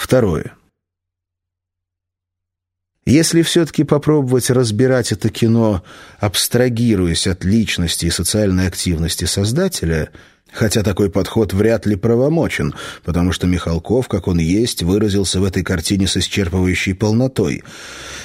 Второе. Если все-таки попробовать разбирать это кино, абстрагируясь от личности и социальной активности создателя, хотя такой подход вряд ли правомочен, потому что Михалков, как он есть, выразился в этой картине с исчерпывающей полнотой,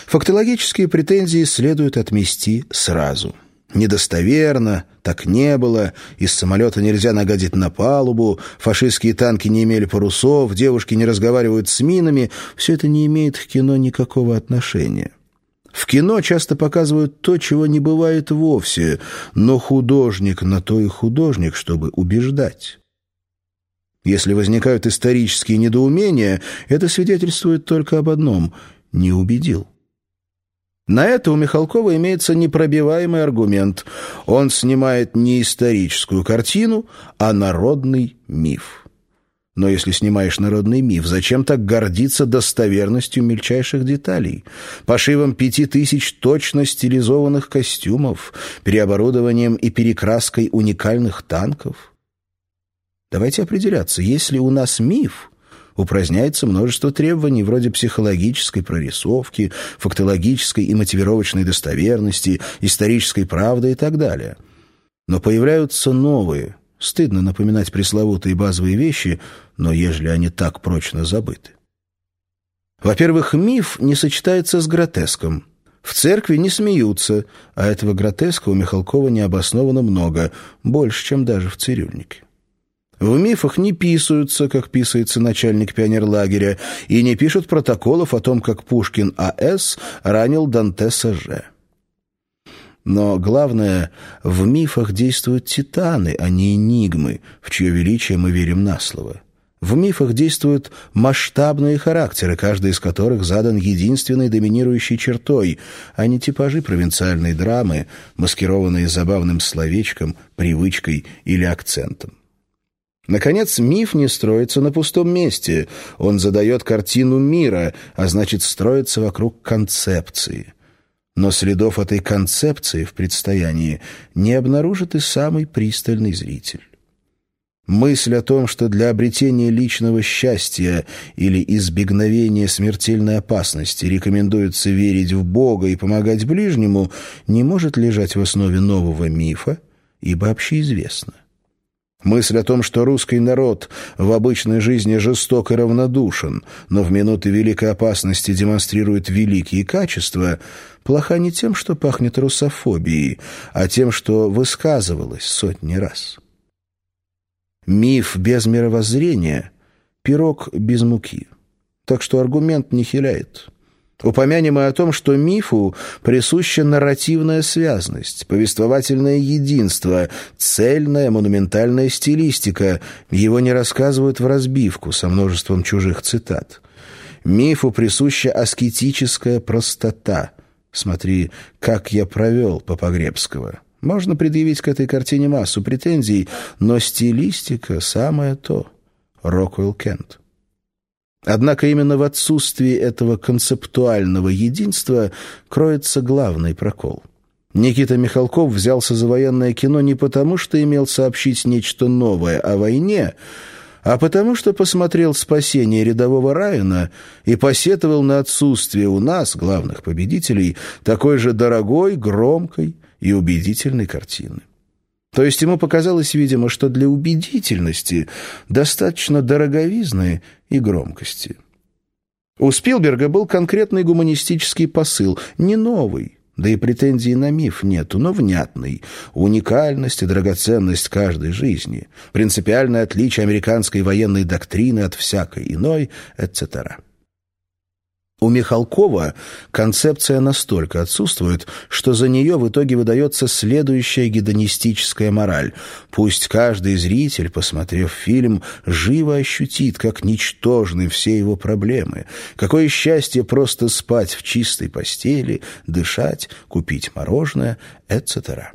фактологические претензии следует отмести сразу – Недостоверно, так не было, из самолета нельзя нагадить на палубу, фашистские танки не имели парусов, девушки не разговаривают с минами. Все это не имеет к кино никакого отношения. В кино часто показывают то, чего не бывает вовсе, но художник на то и художник, чтобы убеждать. Если возникают исторические недоумения, это свидетельствует только об одном – не убедил. На это у Михалкова имеется непробиваемый аргумент. Он снимает не историческую картину, а народный миф. Но если снимаешь народный миф, зачем так гордиться достоверностью мельчайших деталей? Пошивом пяти тысяч точно стилизованных костюмов, переоборудованием и перекраской уникальных танков? Давайте определяться, если у нас миф, упраздняется множество требований вроде психологической прорисовки, фактологической и мотивировочной достоверности, исторической правды и так далее. Но появляются новые. Стыдно напоминать пресловутые базовые вещи, но ежели они так прочно забыты. Во-первых, миф не сочетается с гротеском. В церкви не смеются, а этого гротеска у Михалкова необоснованно много, больше, чем даже в цирюльнике. В мифах не писаются, как писается начальник пионерлагеря, и не пишут протоколов о том, как Пушкин А.С. ранил Дантеса Ж. Но главное, в мифах действуют титаны, а не энигмы, в чье величие мы верим на слово. В мифах действуют масштабные характеры, каждый из которых задан единственной доминирующей чертой, а не типажи провинциальной драмы, маскированные забавным словечком, привычкой или акцентом. Наконец, миф не строится на пустом месте. Он задает картину мира, а значит, строится вокруг концепции. Но следов этой концепции в предстоянии не обнаружит и самый пристальный зритель. Мысль о том, что для обретения личного счастья или избегновения смертельной опасности рекомендуется верить в Бога и помогать ближнему, не может лежать в основе нового мифа, ибо общеизвестно. Мысль о том, что русский народ в обычной жизни жесток и равнодушен, но в минуты великой опасности демонстрирует великие качества, плоха не тем, что пахнет русофобией, а тем, что высказывалось сотни раз. Миф без мировоззрения — пирог без муки. Так что аргумент не хиляет. Упомянем и о том, что мифу присуща нарративная связность, повествовательное единство, цельная монументальная стилистика. Его не рассказывают в разбивку со множеством чужих цитат. Мифу присуща аскетическая простота. Смотри, «Как я провел» по Погребского. Можно предъявить к этой картине массу претензий, но стилистика — самое то. Роквелл Кент. Однако именно в отсутствии этого концептуального единства кроется главный прокол. Никита Михалков взялся за военное кино не потому, что имел сообщить нечто новое о войне, а потому что посмотрел «Спасение рядового Райана» и посетовал на отсутствие у нас, главных победителей, такой же дорогой, громкой и убедительной картины. То есть ему показалось, видимо, что для убедительности достаточно дороговизны и громкости. У Спилберга был конкретный гуманистический посыл, не новый, да и претензий на миф нету, но внятный. Уникальность и драгоценность каждой жизни, принципиальное отличие американской военной доктрины от всякой иной, etc. У Михалкова концепция настолько отсутствует, что за нее в итоге выдается следующая гедонистическая мораль. Пусть каждый зритель, посмотрев фильм, живо ощутит, как ничтожны все его проблемы. Какое счастье просто спать в чистой постели, дышать, купить мороженое, etc.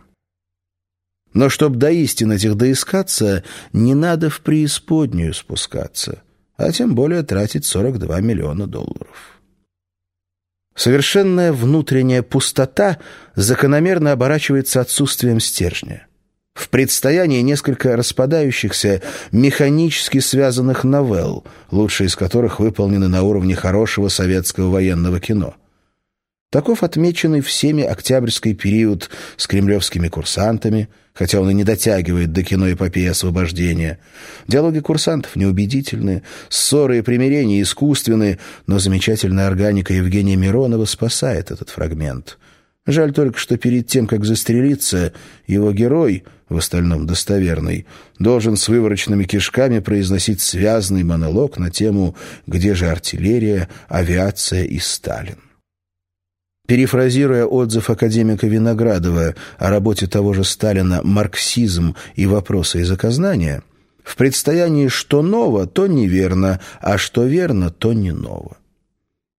Но чтоб до истин этих доискаться, не надо в преисподнюю спускаться, а тем более тратить 42 миллиона долларов. Совершенная внутренняя пустота закономерно оборачивается отсутствием стержня. В предстоянии несколько распадающихся, механически связанных новелл, лучшие из которых выполнены на уровне хорошего советского военного кино. Таков отмеченный всеми октябрьский период с кремлевскими курсантами, хотя он и не дотягивает до киноэпопеи освобождения. Диалоги курсантов неубедительны, ссоры и примирения искусственны, но замечательная органика Евгения Миронова спасает этот фрагмент. Жаль только, что перед тем, как застрелиться, его герой, в остальном достоверный, должен с выворочными кишками произносить связный монолог на тему «Где же артиллерия, авиация и Сталин?». Перефразируя отзыв академика Виноградова о работе того же Сталина «Марксизм и вопросы языкознания», в предстоянии «что ново, то неверно, а что верно, то не ново».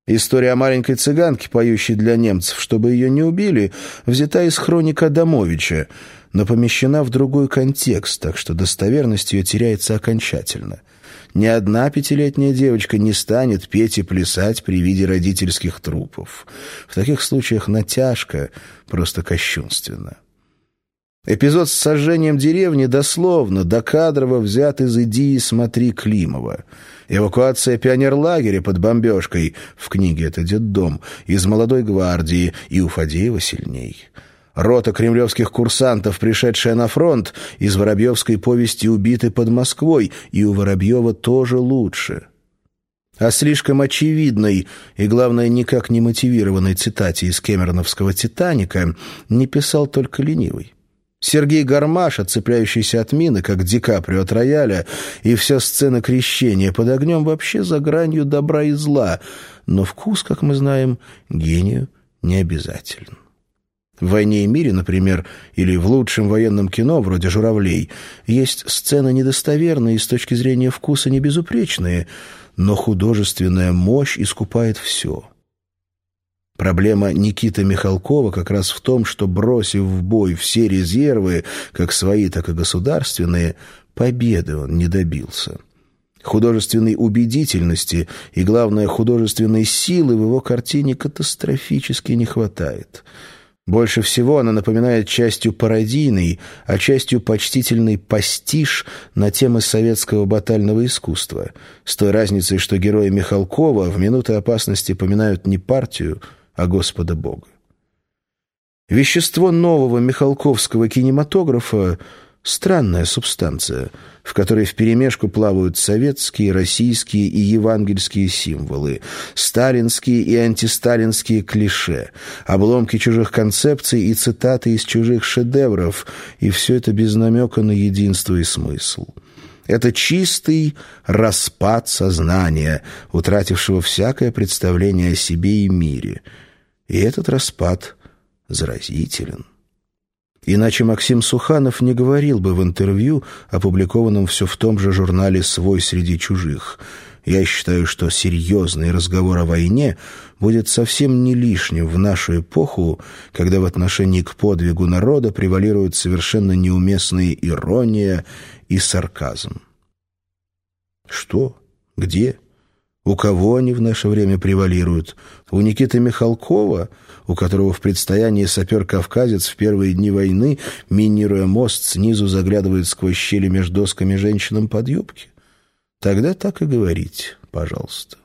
История о маленькой цыганке, поющей для немцев, чтобы ее не убили, взята из хроника Адамовича, но помещена в другой контекст, так что достоверность ее теряется окончательно – ни одна пятилетняя девочка не станет петь и плясать при виде родительских трупов. В таких случаях натяжка просто кощунственна. Эпизод с сожжением деревни дословно, докадрово взят из идеи «Смотри Климова». Эвакуация пионерлагеря под бомбежкой, в книге это «Детдом», из «Молодой гвардии» и у Фадеева сильней. Рота кремлевских курсантов, пришедшая на фронт, из Воробьевской повести убиты под Москвой, и у Воробьева тоже лучше. О слишком очевидной и, главное, никак не мотивированной цитате из Кэмероновского «Титаника» не писал только ленивый. Сергей Гармаш, отцепляющийся от мины, как Ди Каприо от рояля, и вся сцена крещения под огнем вообще за гранью добра и зла, но вкус, как мы знаем, гению не обязателен. В «Войне и мире», например, или в лучшем военном кино, вроде «Журавлей», есть сцены недостоверные и с точки зрения вкуса не безупречные, но художественная мощь искупает все. Проблема Никиты Михалкова как раз в том, что, бросив в бой все резервы, как свои, так и государственные, победы он не добился. Художественной убедительности и, главное, художественной силы в его картине катастрофически не хватает – больше всего она напоминает частью пародийный, а частью почтительный пастиш на темы советского батального искусства, с той разницей, что герои Михалкова в минуты опасности поминают не партию, а Господа Бога. Вещество нового михалковского кинематографа Странная субстанция, в которой вперемешку плавают советские, российские и евангельские символы, сталинские и антисталинские клише, обломки чужих концепций и цитаты из чужих шедевров, и все это без намека на единство и смысл. Это чистый распад сознания, утратившего всякое представление о себе и мире. И этот распад заразителен. Иначе Максим Суханов не говорил бы в интервью, опубликованном все в том же журнале «Свой среди чужих». Я считаю, что серьезный разговор о войне будет совсем не лишним в нашу эпоху, когда в отношении к подвигу народа превалируют совершенно неуместные ирония и сарказм. Что? Где? У кого они в наше время превалируют? У Никиты Михалкова – у которого в предстоянии сапер-кавказец в первые дни войны, минируя мост, снизу заглядывает сквозь щели между досками женщинам под юбки? Тогда так и говорить, пожалуйста.